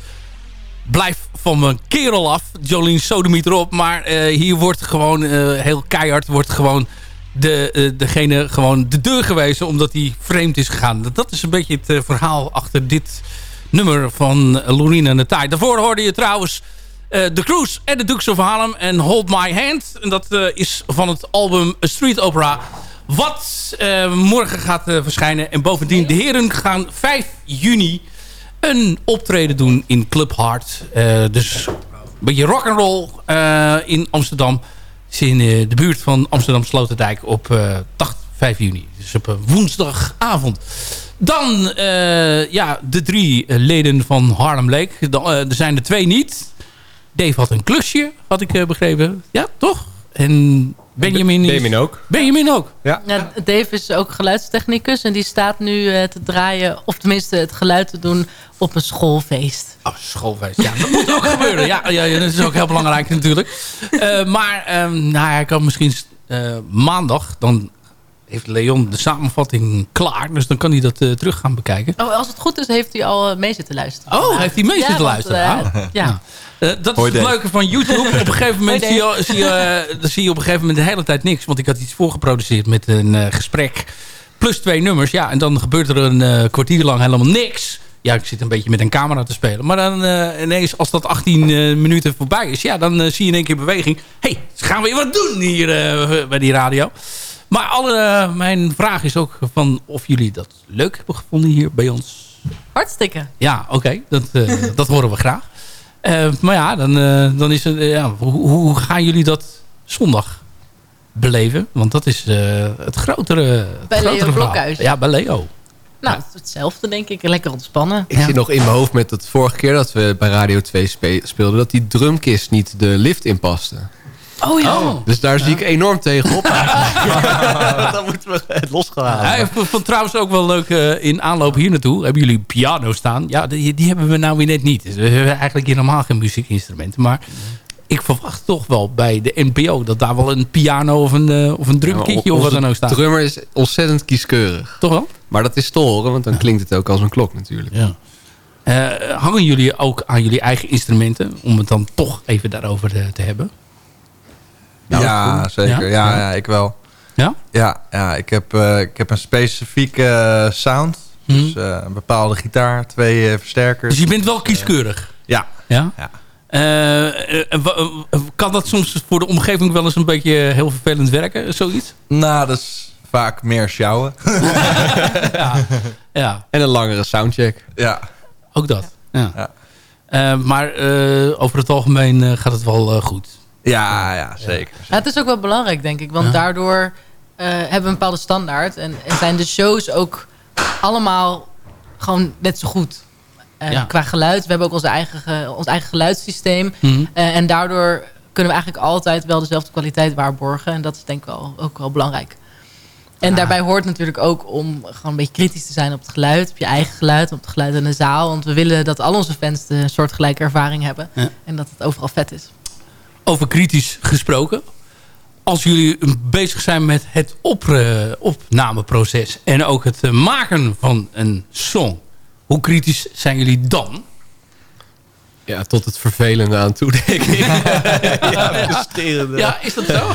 [SPEAKER 8] blijf van mijn kerel af. Jolene sodomiet erop. Maar hier wordt gewoon heel keihard wordt gewoon de, eh, degene gewoon de deur gewezen omdat hij vreemd is gegaan. Dat- is een beetje het eh, verhaal achter dit nummer van Lorena en de. Daarvoor hoorde je trouwens eh The Cruise en The Dukes of Harlem en Hold My Hand. En dat is van het album Street Opera. Wat morgen gaat verschijnen. En bovendien, de heren gaan 5 juni een optreden doen in Club Hard. Eh, dus een beetje rock'n'roll in Amsterdam. Is in eh, de buurt van Amsterdam Sloterdijk op eh 8, 5 juni. Dus op een woensdagavond. Dan eh, ja, de drie eh, leden van Harlem Lake. Dan, eh, er zijn er twee niet. Dave had een klusje, had ik eh, begrepen. Ja, toch? En Benjamin is...
[SPEAKER 9] Benjamin ook.
[SPEAKER 8] Benjamin ook.
[SPEAKER 9] Ja.
[SPEAKER 10] Ja, Dave is ook geluidstechnicus en die staat nu eh, te draaien, of tenminste het geluid te doen op een schoolfeest.
[SPEAKER 8] Oh, schoolfeest. Ja, dat moet ook gebeuren. Ja, ja, ja, dat is ook heel belangrijk natuurlijk. Eh, maar ehm, nou, hij kan misschien eh, maandag, dan heeft Leon de samenvatting klaar. Dus dan kan hij dat eh, terug gaan bekijken.
[SPEAKER 10] Oh, als het goed is, heeft hij al mee zitten luisteren.
[SPEAKER 8] Oh, heeft hij mee
[SPEAKER 10] Ja,
[SPEAKER 8] zitten
[SPEAKER 10] want,
[SPEAKER 8] luisteren? Oh.
[SPEAKER 10] ja.
[SPEAKER 8] Eh, dat
[SPEAKER 10] Hoi,
[SPEAKER 8] is het
[SPEAKER 10] Dave.
[SPEAKER 8] leuke van YouTube. Op een gegeven moment zie je, zie, je, dan zie je op een gegeven moment de hele tijd niks. Want ik had iets voorgeproduceerd met een eh, gesprek. Plus twee nummers. Ja, en dan gebeurt er een eh, kwartier lang helemaal niks. Ja, ik zit een beetje met een camera te spelen. Maar dan eh, ineens, als dat 18 eh, minuten voorbij is... Ja, dan eh, zie je in één keer beweging. Hé, hey, ze gaan weer wat doen hier bij die radio. Maar alle, mijn vraag is ook van of jullie dat leuk hebben gevonden hier bij ons.
[SPEAKER 10] Hartstikke.
[SPEAKER 8] Ja, oké. Dat, dat horen we graag. Maar ja, dan, dan is het... ja, hoe, hoe gaan jullie dat zondag beleven? Want dat is het grotere... Het
[SPEAKER 10] Bij Leo
[SPEAKER 8] grotere verhaal.
[SPEAKER 10] Blokhuis.
[SPEAKER 8] Ja, bij Leo.
[SPEAKER 10] Nou, het is hetzelfde denk ik. Lekker ontspannen.
[SPEAKER 9] Ik zit nog in mijn hoofd met dat vorige keer dat we bij Radio 2 spe- speelden... dat die drumkist niet de lift inpaste.
[SPEAKER 10] Oh ja.
[SPEAKER 9] Dus daar zie ik enorm tegen op. dan moeten we het losgelaten.
[SPEAKER 8] Ja, ik vond trouwens ook wel leuk eh, in aanloop hier naartoe. Hebben jullie piano staan? Ja, die, die hebben we nou weer net niet. Dus we hebben eigenlijk helemaal geen muziekinstrumenten. Maar ik verwacht toch wel bij de NPO... dat daar wel een piano of een, eh, of een drumkitje of wat dan ook staat.
[SPEAKER 9] De drummer is ontzettend kieskeurig.
[SPEAKER 8] Toch wel?
[SPEAKER 9] Maar dat is te horen, want dan klinkt het ook als een klok natuurlijk.
[SPEAKER 8] Ja. Eh, hangen jullie ook aan jullie eigen instrumenten? Om het dan toch even daarover eh, te hebben.
[SPEAKER 11] ja,
[SPEAKER 8] goed.
[SPEAKER 11] zeker.
[SPEAKER 8] Ja?
[SPEAKER 11] Ja, ja, ik wel.
[SPEAKER 8] Ja?
[SPEAKER 11] Ja, ja ik, heb, eh, ik heb een specifieke sound. Dus eh, een bepaalde gitaar, twee versterkers.
[SPEAKER 8] Dus je bent wel kieskeurig?
[SPEAKER 11] ja.
[SPEAKER 8] Ja? Eh, eh, eh, kan dat soms voor de omgeving wel eens een beetje heel vervelend werken? Zoiets?
[SPEAKER 11] Nou, dat is vaak meer sjouwen.
[SPEAKER 8] ja. ja.
[SPEAKER 9] En een langere soundcheck.
[SPEAKER 11] Ja.
[SPEAKER 8] Ook dat. Ja. Eh, maar eh, over het algemeen eh, gaat het wel goed.
[SPEAKER 11] Ja, ja, zeker.
[SPEAKER 10] Ja, het is ook wel belangrijk, denk ik. Want
[SPEAKER 8] Ja.
[SPEAKER 10] daardoor eh, hebben we een bepaalde standaard. En, en zijn de shows ook allemaal gewoon net zo goed. Eh,
[SPEAKER 8] Ja.
[SPEAKER 10] Qua geluid. We hebben ook onze eigen, ge- ons eigen geluidssysteem.
[SPEAKER 8] Mhm.
[SPEAKER 10] Eh, en daardoor kunnen we eigenlijk altijd wel dezelfde kwaliteit waarborgen. En dat is denk ik wel, ook wel belangrijk. En daarbij hoort natuurlijk ook om gewoon een beetje kritisch te zijn op het geluid. Op je eigen geluid, op het geluid in de zaal. Want we willen dat al onze fans de soortgelijke ervaring hebben.
[SPEAKER 8] Ja.
[SPEAKER 10] En dat het overal vet is.
[SPEAKER 8] Over kritisch gesproken. Als jullie bezig zijn met het op, opnameproces en ook het maken van een song. Hoe kritisch zijn jullie dan?
[SPEAKER 9] Ja, tot het vervelende aan toe, denk ik. ja, frustrerende.
[SPEAKER 8] Ja, is dat zo?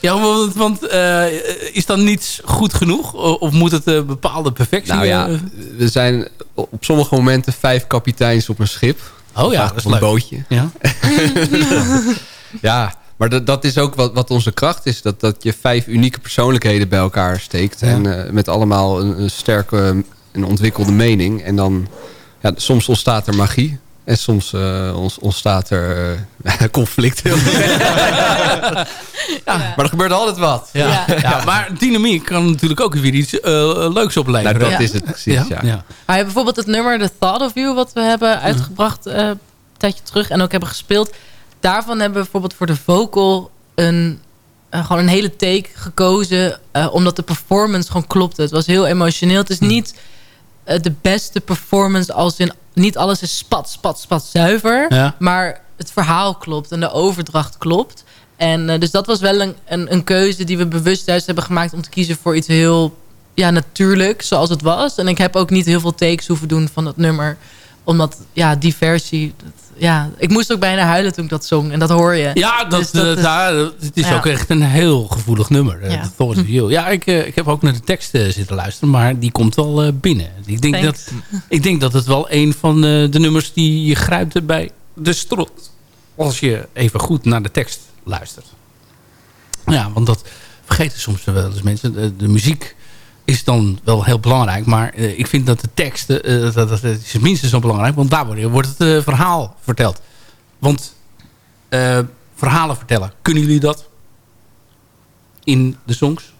[SPEAKER 8] Ja, want, want eh, is dan niets goed genoeg? Of moet het een bepaalde perfectie...
[SPEAKER 9] Nou ja,
[SPEAKER 8] eh,
[SPEAKER 9] we zijn op sommige momenten vijf kapiteins op een schip.
[SPEAKER 8] Oh ja,
[SPEAKER 9] Vaak
[SPEAKER 8] dat is
[SPEAKER 9] op een
[SPEAKER 8] leuk.
[SPEAKER 9] bootje.
[SPEAKER 8] Ja.
[SPEAKER 9] Ja, maar dat, dat is ook wat, wat onze kracht is. Dat, dat je vijf unieke persoonlijkheden bij elkaar steekt.
[SPEAKER 8] Ja.
[SPEAKER 9] En eh, met allemaal een, een sterke en ontwikkelde mening. En dan, ja, soms ontstaat er magie. En soms eh, ontstaat er eh, conflict. ja, maar er gebeurt altijd wat.
[SPEAKER 8] Ja. Ja. maar dynamiek kan natuurlijk ook weer iets eh, leuks opleveren.
[SPEAKER 9] Nou, dat
[SPEAKER 10] Ja.
[SPEAKER 9] is het precies, ja.
[SPEAKER 10] Maar bijvoorbeeld het nummer The Thought of You... wat we hebben uitgebracht eh, een tijdje terug en ook hebben gespeeld... daarvan hebben we bijvoorbeeld voor de vocal een gewoon een hele take gekozen. eh, omdat de performance gewoon klopte. Het was heel emotioneel. Het is niet eh, de beste performance als in... Niet alles is spat, spat, spat zuiver.
[SPEAKER 8] Ja.
[SPEAKER 10] Maar het verhaal klopt en de overdracht klopt. En eh, dus dat was wel een, een, een keuze die we bewust juist hebben gemaakt... om te kiezen voor iets heel ja, natuurlijk, zoals het was. En ik heb ook niet heel veel takes hoeven doen van dat nummer. Omdat, ja, die versie... Dat, ja, ik moest ook bijna huilen toen ik dat zong. En dat hoor je.
[SPEAKER 8] Ja, dat,
[SPEAKER 10] Dus dat
[SPEAKER 8] eh,
[SPEAKER 10] is-
[SPEAKER 8] daar, het is
[SPEAKER 10] ja.
[SPEAKER 8] ook echt een heel gevoelig nummer. eh,
[SPEAKER 10] Ja.
[SPEAKER 8] Thoughts of You. Ja, ik, eh, ik heb ook naar de tekst eh, zitten luisteren, maar die komt wel eh, binnen. Ik denk,
[SPEAKER 10] Thanks.
[SPEAKER 8] dat, ik denk dat het wel een van eh, de nummers die je grijpt bij de strot. Als je even goed naar de tekst luistert. Ja, want dat vergeten soms wel eens mensen. De, de muziek is dan wel heel belangrijk. Maar eh, ik vind dat de tekst, eh, dat, dat is minstens zo belangrijk. Want daar wordt- het eh, verhaal verteld. Want verhalen vertellen, kunnen jullie dat? In de songs?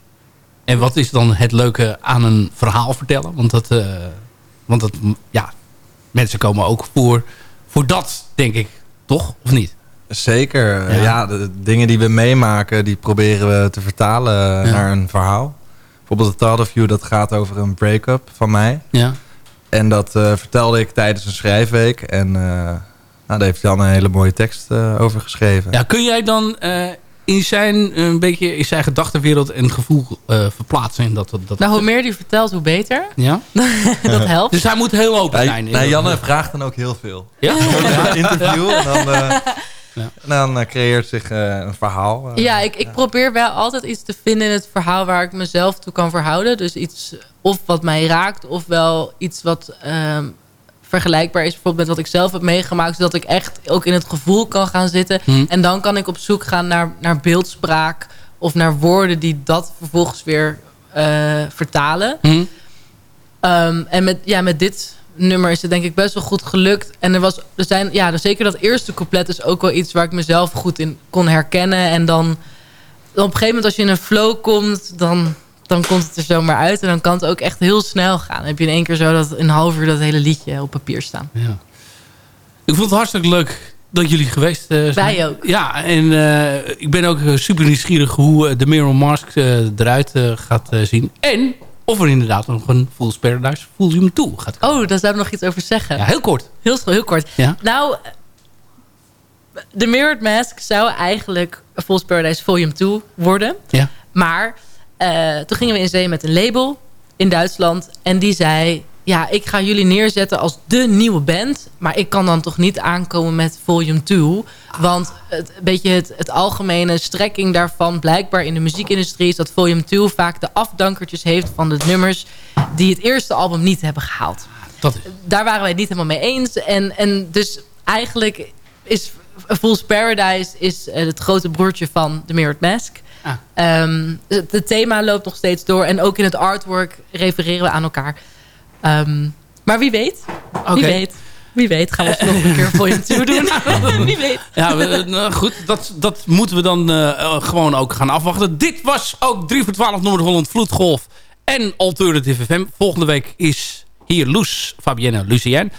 [SPEAKER 8] En wat is dan het leuke aan een verhaal vertellen? Want dat, want dat ja, mensen komen ook voor, voor dat, denk ik. Toch? Of niet?
[SPEAKER 11] Zeker.
[SPEAKER 8] Ja.
[SPEAKER 11] Ja, de, de dingen die we meemaken, die proberen we te vertalen naar een verhaal. Bijvoorbeeld The Thought of You, dat gaat over een break-up van mij.
[SPEAKER 8] Ja.
[SPEAKER 11] En dat eh, vertelde ik tijdens een schrijfweek. En eh, nou, daar heeft Jan een hele mooie tekst eh, over geschreven.
[SPEAKER 8] Ja, kun jij dan eh, in zijn, een beetje in zijn gedachtenwereld en gevoel eh, verplaatsen? In dat, dat, dat,
[SPEAKER 10] Nou, hoe meer die vertelt, hoe beter.
[SPEAKER 8] Ja?
[SPEAKER 10] dat helpt.
[SPEAKER 8] Dus hij moet heel open zijn.
[SPEAKER 11] nee, Janne vraagt dan ook heel veel.
[SPEAKER 8] Ja?
[SPEAKER 11] Een interview en dan, eh,
[SPEAKER 8] Ja.
[SPEAKER 11] en dan eh, creëert zich eh, een verhaal. eh.
[SPEAKER 10] Ja, ik, ik probeer wel altijd iets te vinden in het verhaal waar ik mezelf toe kan verhouden. Dus iets of wat mij raakt, of wel iets wat ehm, vergelijkbaar is bijvoorbeeld met wat ik zelf heb meegemaakt. Zodat ik echt ook in het gevoel kan gaan zitten.
[SPEAKER 8] Hm.
[SPEAKER 10] En dan kan ik op zoek gaan naar, naar beeldspraak of naar woorden die dat vervolgens weer eh, vertalen.
[SPEAKER 8] Hm?
[SPEAKER 10] Ehm, en met, ja, met dit nummer is het denk ik best wel goed gelukt. En er was, er zijn, ja, zeker dat eerste couplet is ook wel iets waar ik mezelf goed in kon herkennen. En dan, dan op een gegeven moment als je in een flow komt, dan, dan komt het er zomaar uit. En dan kan het ook echt heel snel gaan. Dan heb je in één keer zo dat in een half uur dat hele liedje op papier staan.
[SPEAKER 8] Ja. Ik vond het hartstikke leuk dat jullie geweest eh, zijn.
[SPEAKER 10] Wij ook.
[SPEAKER 8] Ja, en eh, ik ben ook eh, super nieuwsgierig hoe de Mirror Mask eruit gaat zien. En of er inderdaad nog een Fool's Paradise Volume 2 gaat komen.
[SPEAKER 10] Oh, daar zou ik nog iets over zeggen.
[SPEAKER 8] Ja, heel kort.
[SPEAKER 10] Heel, heel kort.
[SPEAKER 8] Ja.
[SPEAKER 10] Nou, The Mirrored Mask zou eigenlijk Fool's Paradise Volume 2 worden.
[SPEAKER 8] Ja.
[SPEAKER 10] Maar eh, toen gingen we in zee met een label in Duitsland. En die zei, ja, ik ga jullie neerzetten als de nieuwe band. Maar ik kan dan toch niet aankomen met Volume 2. Want het, een beetje het, het algemene strekking daarvan... blijkbaar in de muziekindustrie is dat Volume 2 vaak de afdankertjes heeft van de nummers... die het eerste album niet hebben gehaald.
[SPEAKER 8] Dat is.
[SPEAKER 10] Daar waren wij het niet helemaal mee eens. En, en dus eigenlijk is Fool's Paradise is, eh, het grote broertje van The Mirrored Mask.
[SPEAKER 8] Ah.
[SPEAKER 10] Ehm, het, het thema loopt nog steeds door. En ook in het artwork refereren we aan elkaar. Ehm, maar wie weet. Wie weet. Wie weet gaan we het nog een keer voor je toe doen. wie weet.
[SPEAKER 8] Ja, we- nou, goed. Dat, dat moeten we dan eh, eh, gewoon ook gaan afwachten. Dit was ook 3 voor 12 Noord-Holland Vloedgolf en Alternative FM. Volgende week is hier Loes, Fabienne Lucien.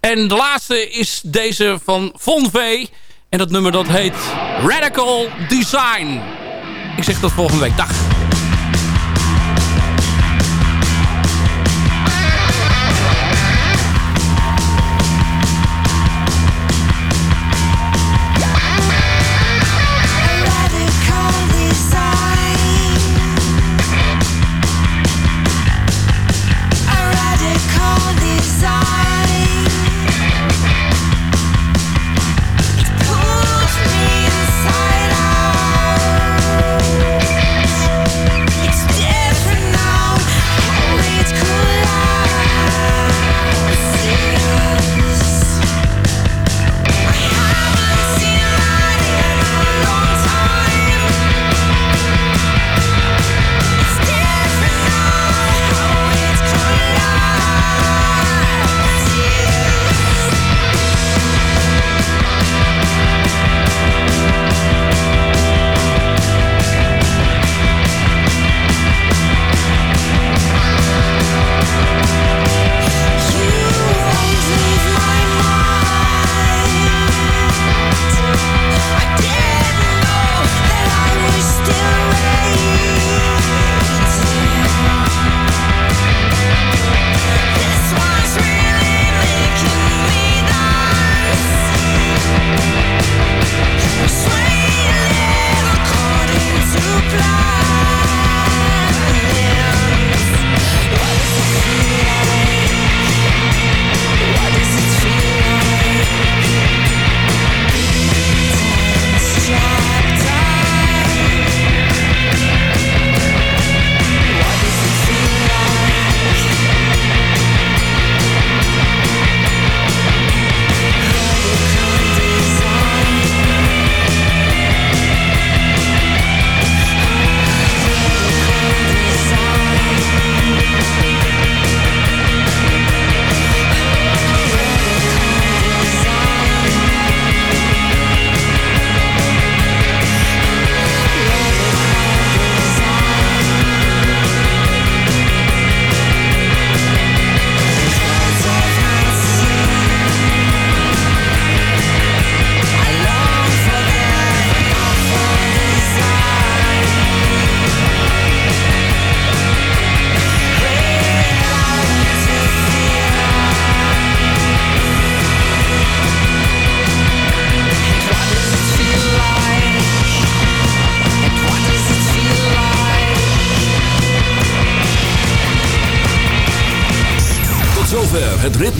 [SPEAKER 8] En de laatste is deze van Von V. En dat nummer dat heet Radical Design. Ik zeg tot volgende week. Dag.